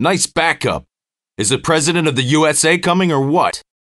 Nice backup. Is the president of the USA coming or what?